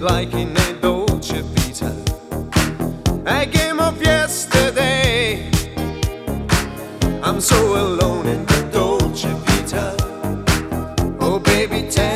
Like in a Dolce Vita. A game of yesterday. I'm so alone in the Dolce Vita. Oh, baby, telephone.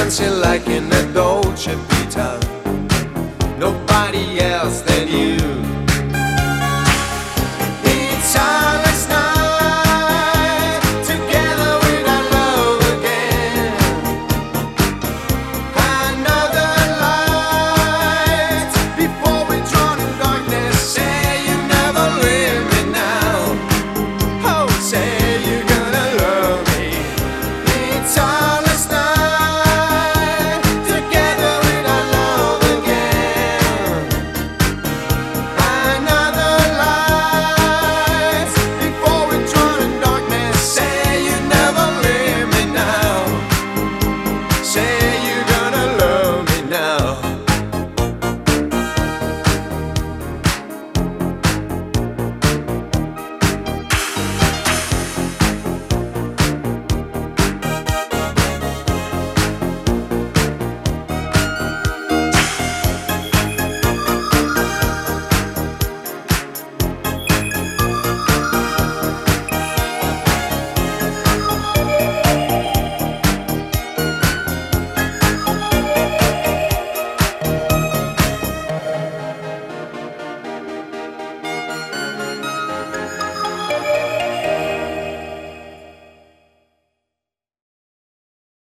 dancing like in a Dolce Vita. Nobody else than you.